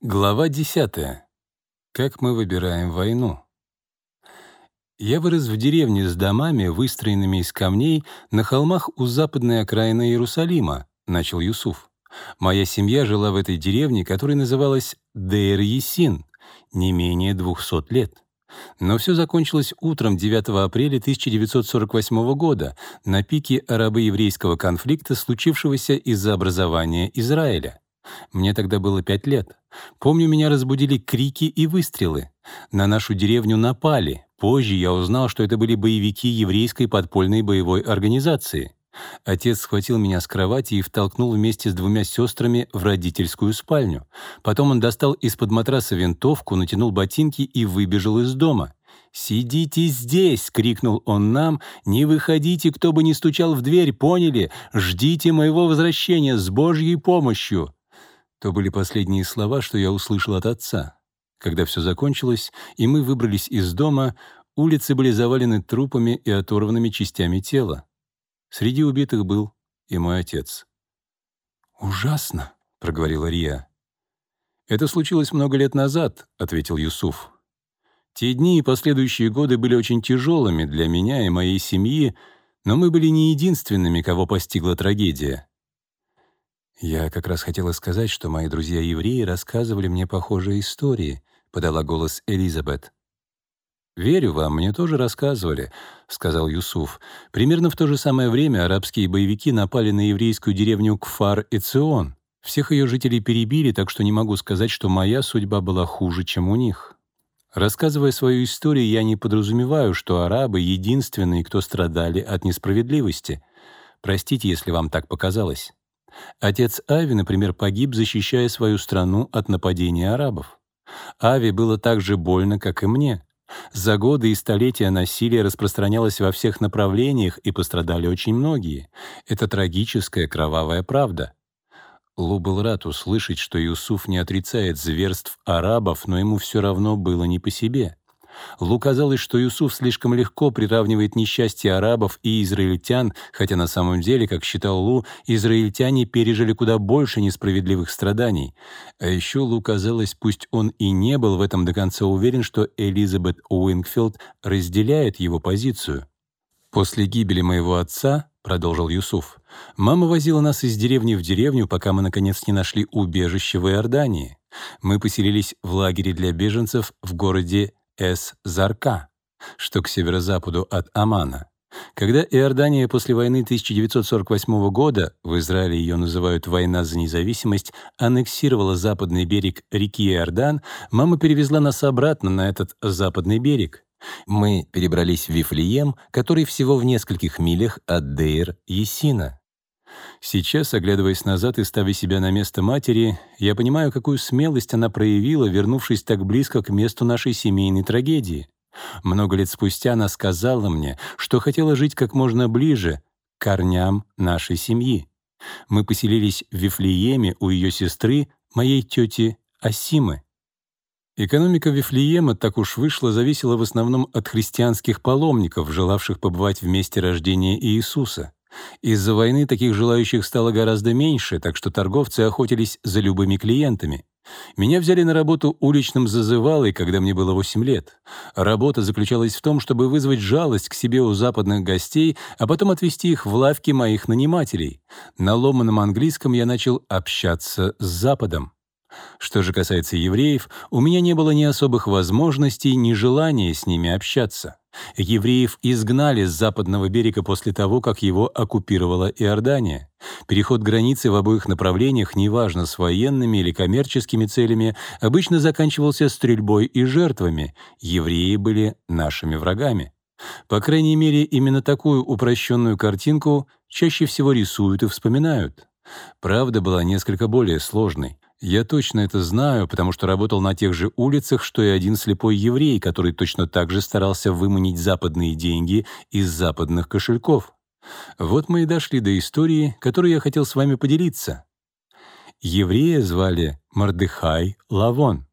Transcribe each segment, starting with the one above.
Глава 10. Как мы выбираем войну. Я вырос в деревне с домами, выстроенными из камней, на холмах у западной окраины Иерусалима, начал Юсуф. Моя семья жила в этой деревне, которая называлась Дейр-Есин, не менее 200 лет. Но все закончилось утром 9 апреля 1948 года, на пике арабо-еврейского конфликта, случившегося из-за образования Израиля. Мне тогда было пять лет. Помню, меня разбудили крики и выстрелы. На нашу деревню напали. Позже я узнал, что это были боевики еврейской подпольной боевой организации. Отец схватил меня с кровати и втолкнул вместе с двумя сестрами в родительскую спальню. Потом он достал из-под матраса винтовку, натянул ботинки и выбежал из дома. «Сидите здесь!» — крикнул он нам. «Не выходите, кто бы ни стучал в дверь, поняли? Ждите моего возвращения с Божьей помощью!» То были последние слова, что я услышал от отца. Когда все закончилось, и мы выбрались из дома, улицы были завалены трупами и оторванными частями тела. Среди убитых был и мой отец. «Ужасно», — проговорила Рия. «Это случилось много лет назад», — ответил Юсуф. «Те дни и последующие годы были очень тяжелыми для меня и моей семьи, но мы были не единственными, кого постигла трагедия. «Я как раз хотела сказать, что мои друзья-евреи рассказывали мне похожие истории», — подала голос Элизабет. «Верю вам, мне тоже рассказывали», — сказал Юсуф. «Примерно в то же самое время арабские боевики напали на еврейскую деревню Кфар и Цион. Всех ее жителей перебили, так что не могу сказать, что моя судьба была хуже, чем у них». Рассказывая свою историю, я не подразумеваю, что арабы — единственные, кто страдали от несправедливости. Простите, если вам так показалось. Отец Ави, например, погиб, защищая свою страну от нападения арабов. Ави было так же больно, как и мне. За годы и столетия насилие распространялось во всех направлениях, и пострадали очень многие. Это трагическая кровавая правда. Лу был рад услышать, что Юсуф не отрицает зверств арабов, но ему все равно было не по себе. Лу казалось, что Юсуф слишком легко приравнивает несчастье арабов и израильтян, хотя на самом деле, как считал Лу, израильтяне пережили куда больше несправедливых страданий. А еще Лу казалось, пусть он и не был в этом до конца уверен, что Элизабет Уингфилд разделяет его позицию. «После гибели моего отца, — продолжил Юсуф, — мама возила нас из деревни в деревню, пока мы, наконец, не нашли убежище в Иордании. Мы поселились в лагере для беженцев в городе Эс-Зарка, что к северо-западу от Аммана. Когда Иордания после войны 1948 года, в Израиле ее называют «война за независимость», аннексировала западный берег реки Иордан, мама перевезла нас обратно на этот западный берег. Мы перебрались в Вифлеем, который всего в нескольких милях от Дейр-Есина. Сейчас, оглядываясь назад и ставя себя на место матери, я понимаю, какую смелость она проявила, вернувшись так близко к месту нашей семейной трагедии. Много лет спустя она сказала мне, что хотела жить как можно ближе к корням нашей семьи. Мы поселились в Вифлееме у ее сестры, моей тети Асимы. Экономика Вифлеема, так уж вышло, зависела в основном от христианских паломников, желавших побывать в месте рождения Иисуса. Из-за войны таких желающих стало гораздо меньше, так что торговцы охотились за любыми клиентами. Меня взяли на работу уличным зазывалой, когда мне было 8 лет. Работа заключалась в том, чтобы вызвать жалость к себе у западных гостей, а потом отвезти их в лавки моих нанимателей. На ломаном английском я начал общаться с Западом. Что же касается евреев, у меня не было ни особых возможностей, ни желания с ними общаться. Евреев изгнали с западного берега после того, как его оккупировала Иордания. Переход границы в обоих направлениях, неважно с военными или коммерческими целями, обычно заканчивался стрельбой и жертвами. Евреи были нашими врагами. По крайней мере, именно такую упрощенную картинку чаще всего рисуют и вспоминают. Правда была несколько более сложной. Я точно это знаю, потому что работал на тех же улицах, что и один слепой еврей, который точно так же старался выманить западные деньги из западных кошельков. Вот мы и дошли до истории, которую я хотел с вами поделиться. Еврея звали Мардыхай Лавон.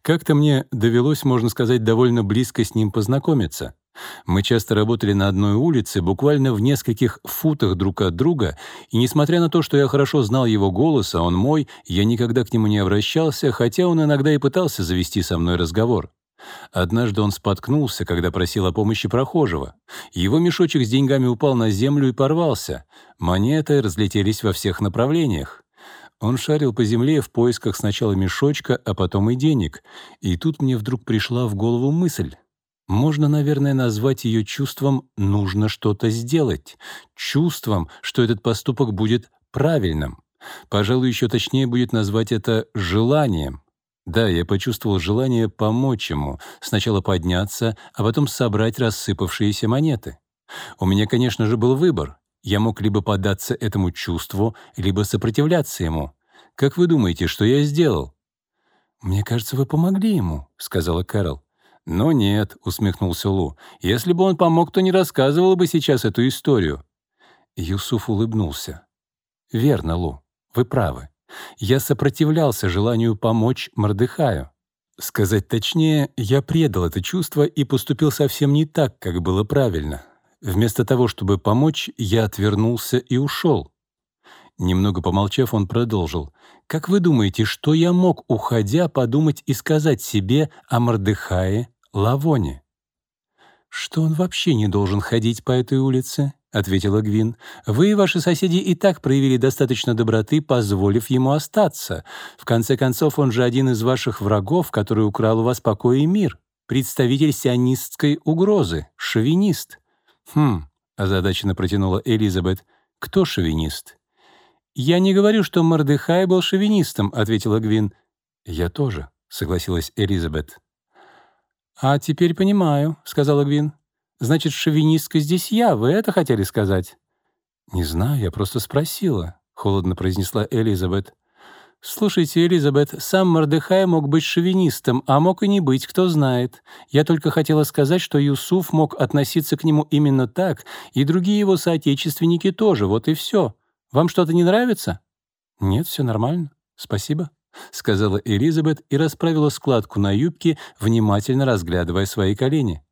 Как-то мне довелось, можно сказать, довольно близко с ним познакомиться. Мы часто работали на одной улице, буквально в нескольких футах друг от друга, и несмотря на то, что я хорошо знал его голос, а он мой, я никогда к нему не обращался, хотя он иногда и пытался завести со мной разговор. Однажды он споткнулся, когда просил о помощи прохожего. Его мешочек с деньгами упал на землю и порвался. Монеты разлетелись во всех направлениях. Он шарил по земле в поисках сначала мешочка, а потом и денег. И тут мне вдруг пришла в голову мысль. Можно, наверное, назвать ее чувством «нужно что-то сделать», чувством, что этот поступок будет правильным. Пожалуй, еще точнее будет назвать это желанием. Да, я почувствовал желание помочь ему, сначала подняться, а потом собрать рассыпавшиеся монеты. У меня, конечно же, был выбор. Я мог либо поддаться этому чувству, либо сопротивляться ему. Как вы думаете, что я сделал? «Мне кажется, вы помогли ему», — сказала Кэрол. «Но нет», — усмехнулся Лу. «Если бы он помог, то не рассказывал бы сейчас эту историю». Юсуф улыбнулся. «Верно, Лу, вы правы. Я сопротивлялся желанию помочь Мордыхаю. Сказать точнее, я предал это чувство и поступил совсем не так, как было правильно. Вместо того, чтобы помочь, я отвернулся и ушел. Немного помолчав, он продолжил. «Как вы думаете, что я мог, уходя, подумать и сказать себе о Мордыхае Лавоне?» «Что он вообще не должен ходить по этой улице?» — ответила Гвин. «Вы и ваши соседи и так проявили достаточно доброты, позволив ему остаться. В конце концов, он же один из ваших врагов, который украл у вас покой и мир. Представитель сионистской угрозы, шовинист». «Хм», — озадаченно протянула Элизабет. «Кто шовинист?» «Я не говорю, что Мордыхай был шовинистом», — ответила Гвин. «Я тоже», — согласилась Элизабет. «А теперь понимаю», — сказала Гвин. Значит, шовинистка здесь я, вы это хотели сказать?» «Не знаю, я просто спросила», — холодно произнесла Элизабет. «Слушайте, Элизабет, сам Мордыхай мог быть шовинистом, а мог и не быть, кто знает. Я только хотела сказать, что Юсуф мог относиться к нему именно так, и другие его соотечественники тоже, вот и все. Вам что-то не нравится?» «Нет, все нормально. Спасибо», — сказала Элизабет и расправила складку на юбке, внимательно разглядывая свои колени.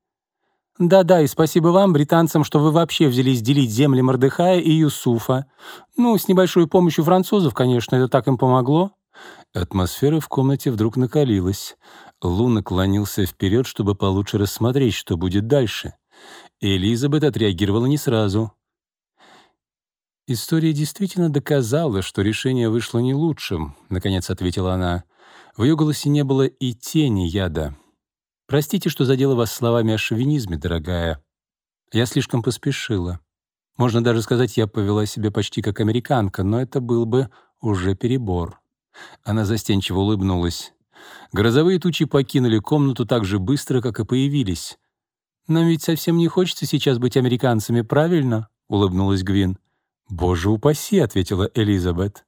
Да-да, и спасибо вам, британцам, что вы вообще взялись делить земли Мордыхая и Юсуфа. Ну, с небольшой помощью французов, конечно, это так им помогло». Атмосфера в комнате вдруг накалилась. Лу наклонился вперед, чтобы получше рассмотреть, что будет дальше. Элизабет отреагировала не сразу. «История действительно доказала, что решение вышло не лучшим», — наконец ответила она. В ее голосе не было и тени яда. Простите, что задела вас словами о шовинизме, дорогая. Я слишком поспешила. Можно даже сказать, я повела себя почти как американка, но это был бы уже перебор. Она застенчиво улыбнулась. Грозовые тучи покинули комнату так же быстро, как и появились. «Нам ведь совсем не хочется сейчас быть американцами, правильно?» — улыбнулась Гвин. «Боже упаси!» — ответила Элизабет.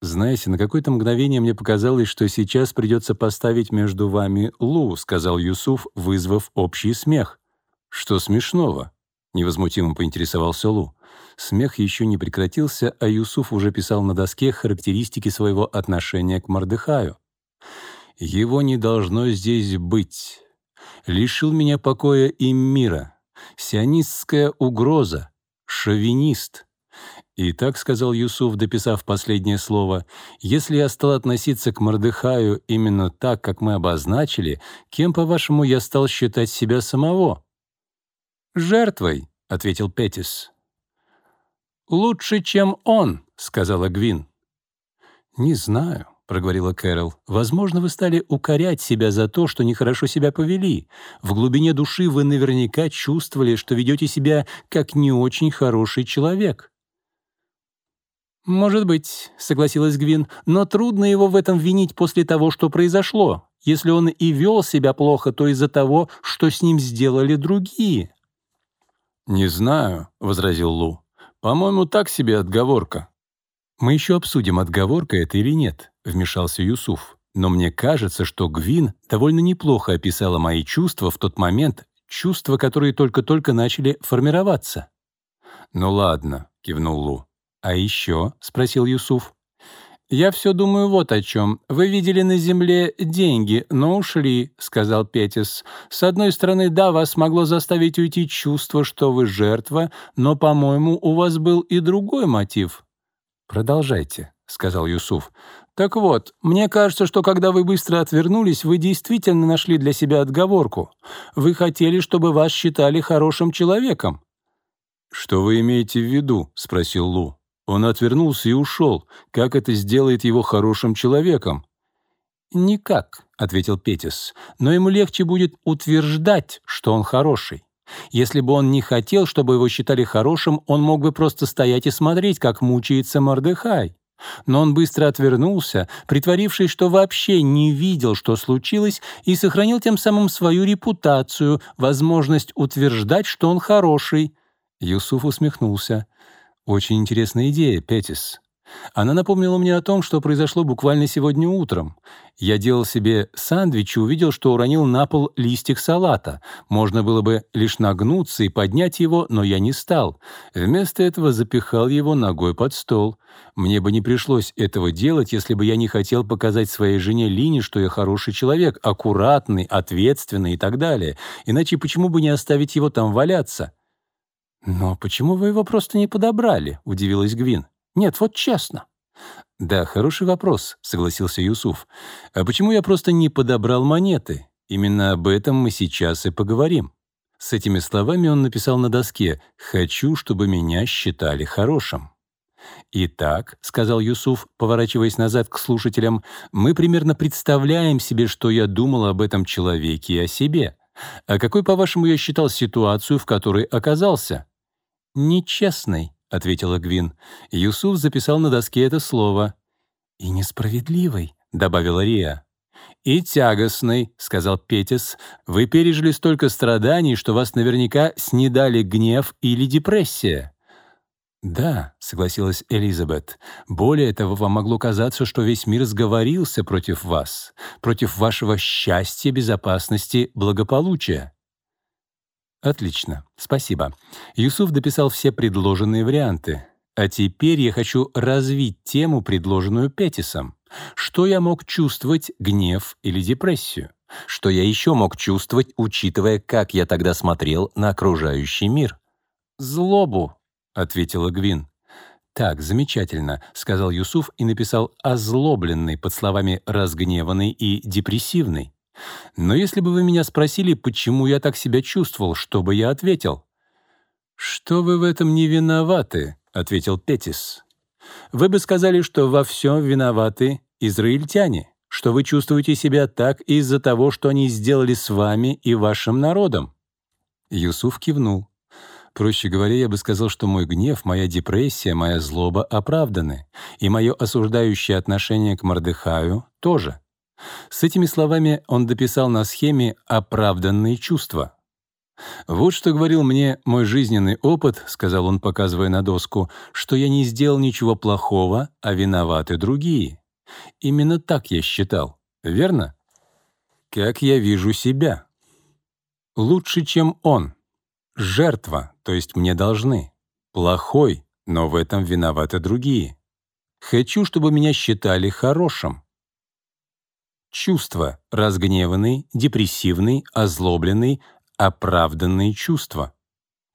«Знаете, на какое-то мгновение мне показалось, что сейчас придется поставить между вами Лу», — сказал Юсуф, вызвав общий смех. «Что смешного?» — невозмутимо поинтересовался Лу. Смех еще не прекратился, а Юсуф уже писал на доске характеристики своего отношения к Мордыхаю. «Его не должно здесь быть. Лишил меня покоя и мира. Сионистская угроза. Шовинист». «И так, — сказал Юсуф, дописав последнее слово, — если я стал относиться к Мордыхаю именно так, как мы обозначили, кем, по-вашему, я стал считать себя самого?» «Жертвой», — ответил Петис. «Лучше, чем он», — сказала Гвин. «Не знаю», — проговорила Кэрол. «Возможно, вы стали укорять себя за то, что нехорошо себя повели. В глубине души вы наверняка чувствовали, что ведете себя как не очень хороший человек». «Может быть», — согласилась Гвин, «но трудно его в этом винить после того, что произошло. Если он и вел себя плохо, то из-за того, что с ним сделали другие». «Не знаю», — возразил Лу. «По-моему, так себе отговорка». «Мы еще обсудим, отговорка это или нет», — вмешался Юсуф. «Но мне кажется, что Гвин довольно неплохо описала мои чувства в тот момент, чувства, которые только-только начали формироваться». «Ну ладно», — кивнул Лу. «А еще?» — спросил Юсуф. «Я все думаю вот о чем. Вы видели на земле деньги, но ушли», — сказал Петис. «С одной стороны, да, вас могло заставить уйти чувство, что вы жертва, но, по-моему, у вас был и другой мотив». «Продолжайте», — сказал Юсуф. «Так вот, мне кажется, что когда вы быстро отвернулись, вы действительно нашли для себя отговорку. Вы хотели, чтобы вас считали хорошим человеком». «Что вы имеете в виду?» — спросил Лу. Он отвернулся и ушел. Как это сделает его хорошим человеком? «Никак», — ответил Петис, «но ему легче будет утверждать, что он хороший. Если бы он не хотел, чтобы его считали хорошим, он мог бы просто стоять и смотреть, как мучается Мордехай. Но он быстро отвернулся, притворившись, что вообще не видел, что случилось, и сохранил тем самым свою репутацию, возможность утверждать, что он хороший. Юсуф усмехнулся. Очень интересная идея, Петис. Она напомнила мне о том, что произошло буквально сегодня утром. Я делал себе сэндвич и увидел, что уронил на пол листик салата. Можно было бы лишь нагнуться и поднять его, но я не стал. Вместо этого запихал его ногой под стол. Мне бы не пришлось этого делать, если бы я не хотел показать своей жене Лине, что я хороший человек, аккуратный, ответственный и так далее. Иначе почему бы не оставить его там валяться? «Но почему вы его просто не подобрали?» — удивилась Гвин. «Нет, вот честно». «Да, хороший вопрос», — согласился Юсуф. «А почему я просто не подобрал монеты? Именно об этом мы сейчас и поговорим». С этими словами он написал на доске «Хочу, чтобы меня считали хорошим». «Итак», — сказал Юсуф, поворачиваясь назад к слушателям, «мы примерно представляем себе, что я думал об этом человеке и о себе. А какой, по-вашему, я считал ситуацию, в которой оказался?» «Нечестный», — ответила Гвин. Юсуф записал на доске это слово. «И несправедливый», — добавила Рия. «И тягостный», — сказал Петис. «Вы пережили столько страданий, что вас наверняка снедали гнев или депрессия». «Да», — согласилась Элизабет, «более того, вам могло казаться, что весь мир сговорился против вас, против вашего счастья, безопасности, благополучия». Отлично, спасибо. Юсуф дописал все предложенные варианты. А теперь я хочу развить тему, предложенную Петисом. Что я мог чувствовать, гнев или депрессию? Что я еще мог чувствовать, учитывая, как я тогда смотрел на окружающий мир? «Злобу», — ответила Гвин. «Так, замечательно», — сказал Юсуф и написал «озлобленный» под словами «разгневанный» и «депрессивный». Но если бы вы меня спросили, почему я так себя чувствовал, что бы я ответил? «Что вы в этом не виноваты?» — ответил Петис. «Вы бы сказали, что во всем виноваты израильтяне, что вы чувствуете себя так из-за того, что они сделали с вами и вашим народом». Юсуф кивнул. Проще говоря, я бы сказал, что мой гнев, моя депрессия, моя злоба оправданы, и мое осуждающее отношение к Мордыхаю тоже. С этими словами он дописал на схеме «оправданные чувства». «Вот что говорил мне мой жизненный опыт», — сказал он, показывая на доску, «что я не сделал ничего плохого, а виноваты другие. Именно так я считал, верно? Как я вижу себя. Лучше, чем он. Жертва, то есть мне должны. Плохой, но в этом виноваты другие. Хочу, чтобы меня считали хорошим. Чувства — разгневанный, депрессивный, озлобленный, оправданные чувства.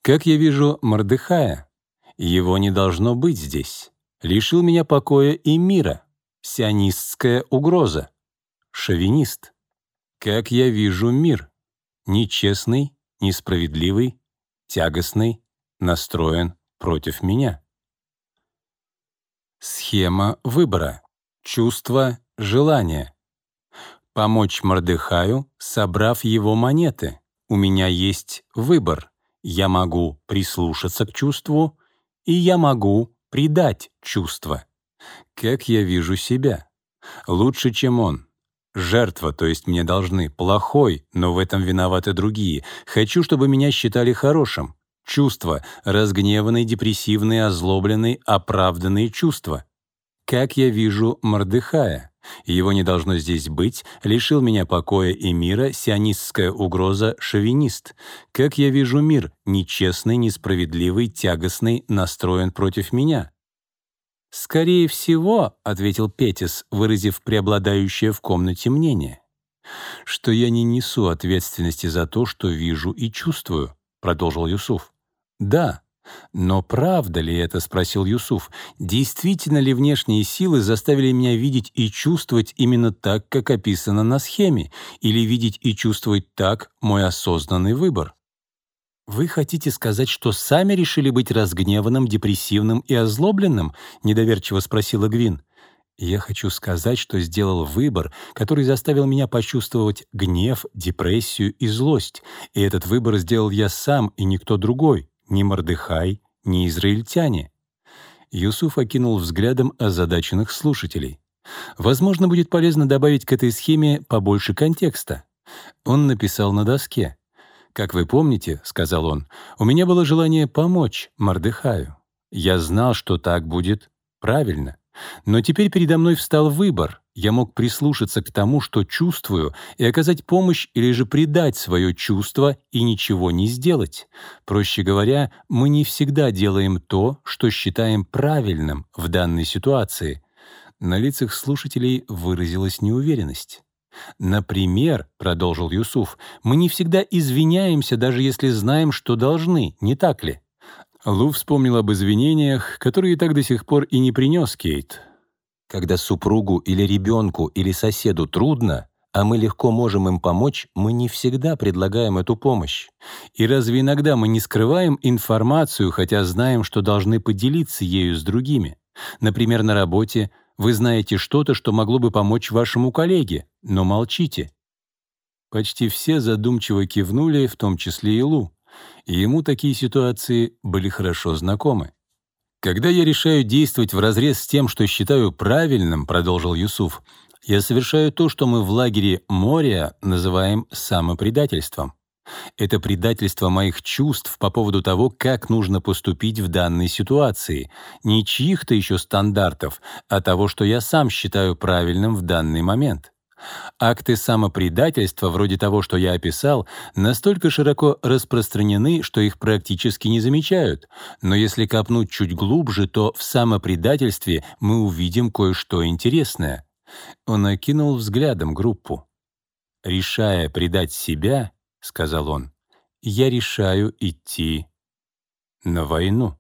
Как я вижу Мордыхая, его не должно быть здесь. Лишил меня покоя и мира. Сионистская угроза. Шовинист. Как я вижу мир. Нечестный, несправедливый, тягостный, настроен против меня. Схема выбора. Чувство, желание. Помочь Мордыхаю, собрав его монеты. У меня есть выбор. Я могу прислушаться к чувству, и я могу предать чувство. Как я вижу себя? Лучше, чем он. Жертва, то есть мне должны. Плохой, но в этом виноваты другие. Хочу, чтобы меня считали хорошим. Чувства, разгневанные, депрессивные, озлобленные, оправданные чувства. Как я вижу Мордыхая? Его не должно здесь быть, лишил меня покоя и мира сионистская угроза шовинист. Как я вижу мир, нечестный, несправедливый, тягостный, настроен против меня. «Скорее всего», — ответил Петис, выразив преобладающее в комнате мнение, «что я не несу ответственности за то, что вижу и чувствую», — продолжил Юсуф. «Да, «Но правда ли это?» — спросил Юсуф. «Действительно ли внешние силы заставили меня видеть и чувствовать именно так, как описано на схеме, или видеть и чувствовать так мой осознанный выбор?» «Вы хотите сказать, что сами решили быть разгневанным, депрессивным и озлобленным?» — недоверчиво спросила Гвин. «Я хочу сказать, что сделал выбор, который заставил меня почувствовать гнев, депрессию и злость, и этот выбор сделал я сам и никто другой ни Мордыхай, ни израильтяне. Юсуф окинул взглядом озадаченных слушателей. Возможно, будет полезно добавить к этой схеме побольше контекста. Он написал на доске. «Как вы помните, — сказал он, — у меня было желание помочь Мордыхаю. Я знал, что так будет правильно. Но теперь передо мной встал выбор. Я мог прислушаться к тому, что чувствую, и оказать помощь или же предать свое чувство и ничего не сделать. Проще говоря, мы не всегда делаем то, что считаем правильным в данной ситуации. На лицах слушателей выразилась неуверенность. «Например, — продолжил Юсуф, — мы не всегда извиняемся, даже если знаем, что должны, не так ли?» Лу вспомнил об извинениях, которые так до сих пор и не принес Кейт. Когда супругу или ребенку или соседу трудно, а мы легко можем им помочь, мы не всегда предлагаем эту помощь. И разве иногда мы не скрываем информацию, хотя знаем, что должны поделиться ею с другими? Например, на работе вы знаете что-то, что могло бы помочь вашему коллеге, но молчите. Почти все задумчиво кивнули, в том числе и Лу и ему такие ситуации были хорошо знакомы. «Когда я решаю действовать вразрез с тем, что считаю правильным», — продолжил Юсуф, «я совершаю то, что мы в лагере Мория называем самопредательством. Это предательство моих чувств по поводу того, как нужно поступить в данной ситуации, не чьих-то еще стандартов, а того, что я сам считаю правильным в данный момент. Акты самопредательства, вроде того, что я описал, настолько широко распространены, что их практически не замечают. Но если копнуть чуть глубже, то в самопредательстве мы увидим кое-что интересное. Он окинул взглядом группу. «Решая предать себя, — сказал он, — я решаю идти на войну».